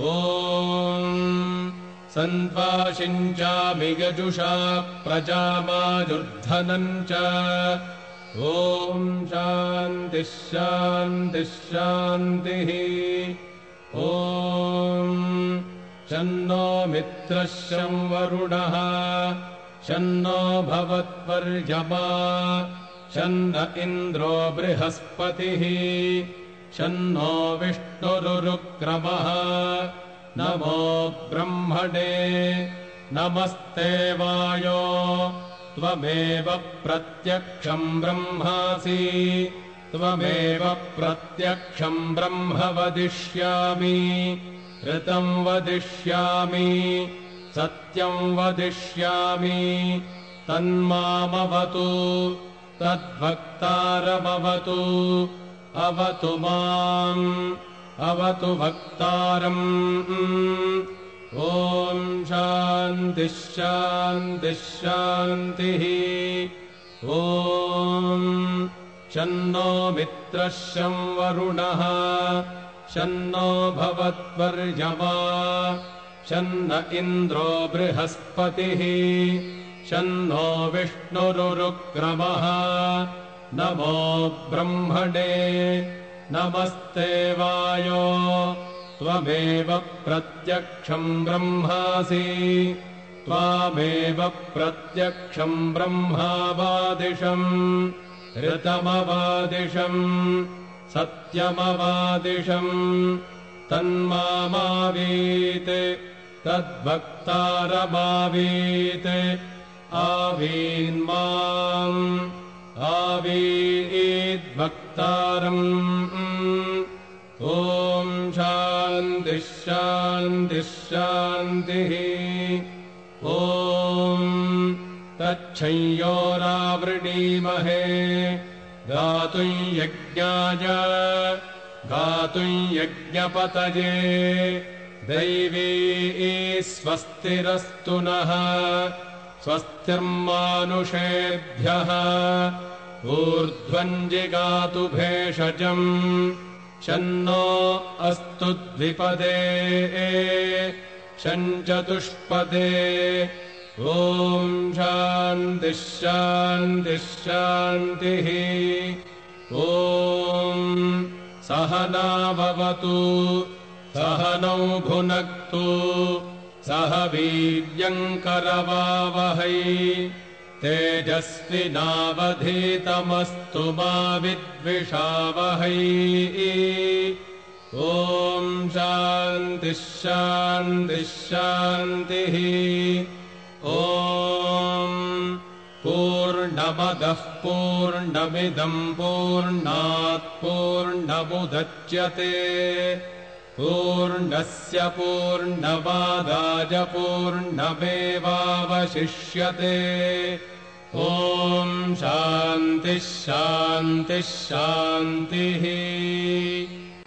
ॐ सन्त्वाशिञ्चामि यजुषा प्रजामाजुर्धनम् च ॐ शान्तिः शान्तिः शान्तिः ॐ शन्नो मित्रः वरुणः शन्नो भवत्वर्यमा शन्न इन्द्रो बृहस्पतिः शन्नो विष्णुरुरुक्रमः। नमो ब्रह्मणे। नमस्ते वायो। त्वमेव प्रत्यक्षम् ब्रह्मासि। त्वमेव प्रत्यक्षम् ब्रह्म वदिष्यामि। ऋतम् वदिष्यामि। सत्यम् वदिष्यामि। तन्मामवतु। तद्भक्तारमवतु अवतु माम् अवतु वक्तारम् ॐ शान्तिः शान्तिः शान्तिः। ॐ शन्नो मित्रः वरुणः शन्नो भवत्वर्यमा शन्न इन्द्रो बृहस्पतिः शन्नो विष्णुरुरुक्रमः नमो ब्रह्मणे नमस्ते वायो। त्वमेव प्रत्यक्षम् ब्रह्मासि। त्वामेव प्रत्यक्षम् ब्रह्मावादिशम् ऋतमवादिशम् सत्यमवादिशम् तन्मामावीत् तद्भक्तारमावीत् आवीन्माम् आवीद्भक्तारम्। ॐ शान्तिः शान्तिः शान्तिः। ॐ यज्ञाय गातुम् यज्ञपतये। दैवी स्वस्तिरस्तु नः स्वस्तिर्मानुषेभ्यः ऊर्ध्वम् जिगातु भेषजम्। शन्नो अस्तु द्विपदे। शञ्चतुष्पदे। ॐ शान्तिः शान्तिः ॐ सहनाभवतु सहनौ भुनक्तु सह वीर्यङ्करवावहै तेजस्विनावधीतमस्तु मा विद्विषावहै। ॐ शान्तिः शान्तिः शान्तिः। ॐ पूर्णमदः पूर्णमिदम् पूर्णात् पूर्णमुदच्यते पूर्णस्य पूर्णमादाय पूर्णमेवावशिष्यते ॐ शान्तिः शान्तिः शान्तिः